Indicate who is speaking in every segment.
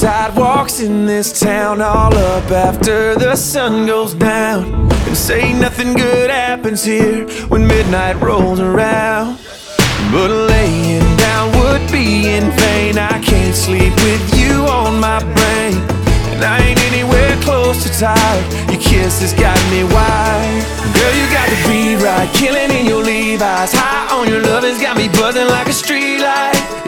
Speaker 1: sidewalks in this town all up after the sun goes down. And say nothing good happens here when midnight rolls around. But laying down would be in vain. I can't sleep with you on my brain. And I ain't anywhere close to tired. Your kiss has got me wired. Girl, you got the beat right, killing in your Levi's. High on your love has got me buzzing like a street light.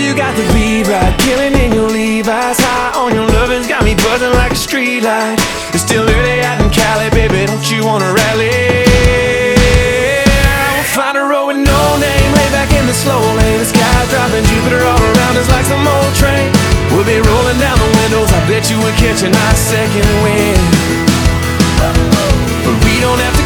Speaker 1: you got the beat right. Killing in your Levi's High on your lovin got me buzzing like a street light. It's still early out in Cali, baby Don't you wanna rally? We'll find a road with no name Lay back in the slow lane. The sky's dropping Jupiter all around us like some old train. We'll be rolling down the windows I bet you we're catching our second wind. But we don't have